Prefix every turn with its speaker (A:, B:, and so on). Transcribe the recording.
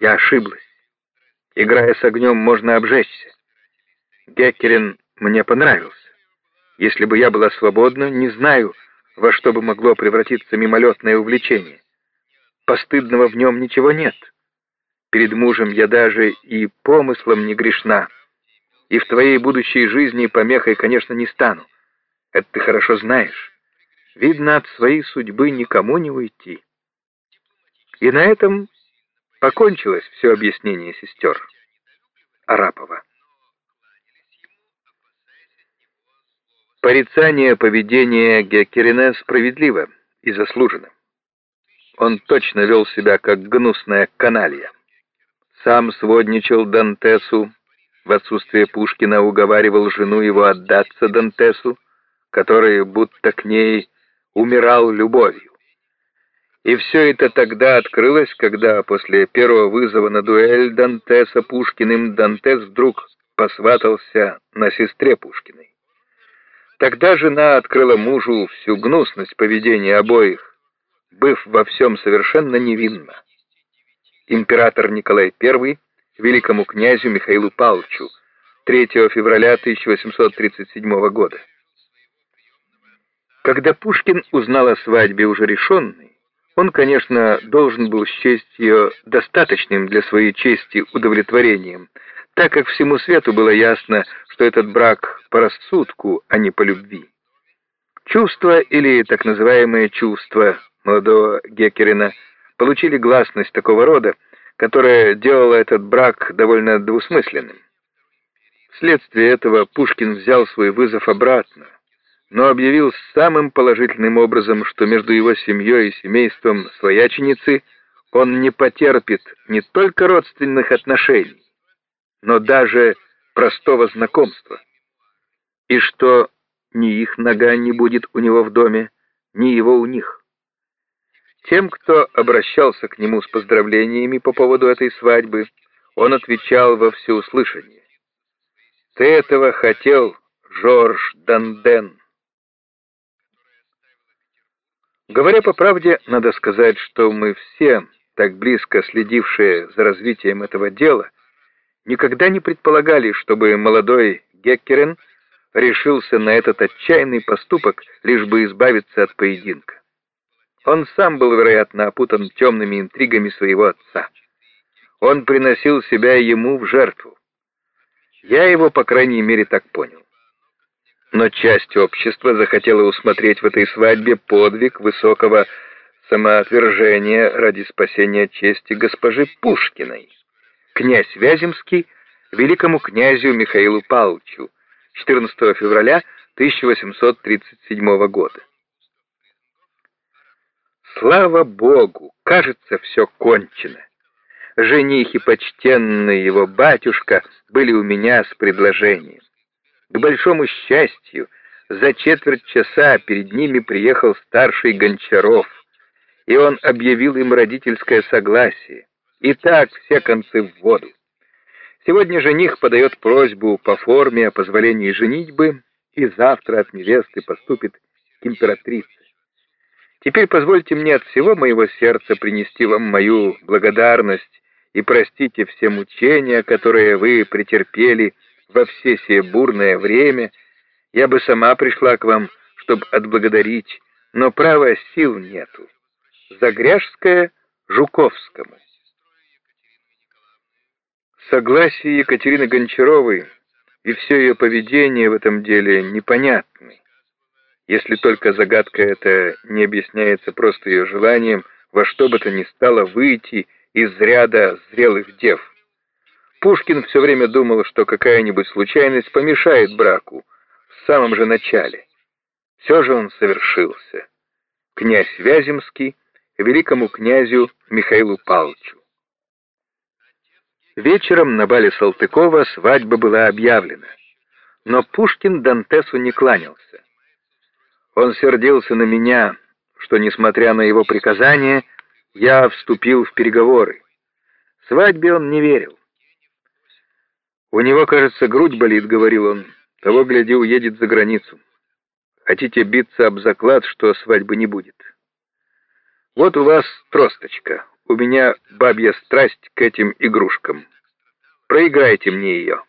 A: Я ошиблась. Играя с огнем, можно обжечься. Геккерин мне понравился. Если бы я была свободна, не знаю, во что бы могло превратиться мимолетное увлечение. Постыдного в нем ничего нет. Перед мужем я даже и помыслом не грешна. И в твоей будущей жизни помехой, конечно, не стану. Это ты хорошо знаешь. Видно, от своей судьбы никому не уйти. И на этом покончилось все объяснение сестер Арапова. Порицание поведения Геккерина справедливо и заслуженно. Он точно вел себя как гнусная каналья. Сам сводничал Дантесу, в отсутствие Пушкина уговаривал жену его отдаться Дантесу, который будто к ней умирал любовью. И все это тогда открылось, когда после первого вызова на дуэль Дантеса Пушкиным Дантес вдруг посватался на сестре Пушкиной. Тогда жена открыла мужу всю гнусность поведения обоих, быв во всем совершенно невинна. Император Николай I великому князю Михаилу Павловичу 3 февраля 1837 года. Когда Пушкин узнал о свадьбе уже решенной, он, конечно, должен был счесть ее достаточным для своей чести удовлетворением, так как всему свету было ясно, что этот брак по рассудку, а не по любви. Чувства или так называемые чувства молодого Геккерина получили гласность такого рода, которая делала этот брак довольно двусмысленным. Вследствие этого Пушкин взял свой вызов обратно, но объявил самым положительным образом, что между его семьей и семейством свояченицы он не потерпит не только родственных отношений, но даже простого знакомства, и что ни их нога не будет у него в доме, ни его у них. Тем, кто обращался к нему с поздравлениями по поводу этой свадьбы, он отвечал во всеуслышание. «Ты этого хотел, Жорж Данден?» Говоря по правде, надо сказать, что мы все, так близко следившие за развитием этого дела, никогда не предполагали, чтобы молодой Геккерен решился на этот отчаянный поступок, лишь бы избавиться от поединка. Он сам был, вероятно, опутан темными интригами своего отца. Он приносил себя ему в жертву. Я его, по крайней мере, так понял. Но часть общества захотела усмотреть в этой свадьбе подвиг высокого самоотвержения ради спасения чести госпожи Пушкиной. Князь Вяземский великому князю Михаилу Павловичу 14 февраля 1837 года. Слава Богу, кажется, все кончено. Жених и почтенный его батюшка были у меня с предложением. К большому счастью, за четверть часа перед ними приехал старший Гончаров, и он объявил им родительское согласие. И так все концы в воду. Сегодня жених подает просьбу по форме о позволении женитьбы, и завтра от невесты поступит к императрице. Теперь позвольте мне от всего моего сердца принести вам мою благодарность и простите все мучения, которые вы претерпели во все сие бурное время. Я бы сама пришла к вам, чтобы отблагодарить, но права сил нету. Загряжская Жуковскому. Согласие Екатерины Гончаровой и все ее поведение в этом деле непонятны если только загадка эта не объясняется просто ее желанием во что бы то ни стало выйти из ряда зрелых дев. Пушкин все время думал, что какая-нибудь случайность помешает браку в самом же начале. Все же он совершился. Князь Вяземский великому князю Михаилу Павловичу. Вечером на бале Салтыкова свадьба была объявлена, но Пушкин Дантесу не кланялся. Он сердился на меня, что, несмотря на его приказание, я вступил в переговоры. Свадьбе он не верил. «У него, кажется, грудь болит», — говорил он. «Того, гляди, уедет за границу. Хотите биться об заклад, что свадьбы не будет. Вот у вас тросточка. у меня бабья страсть к этим игрушкам. Проиграйте мне ее».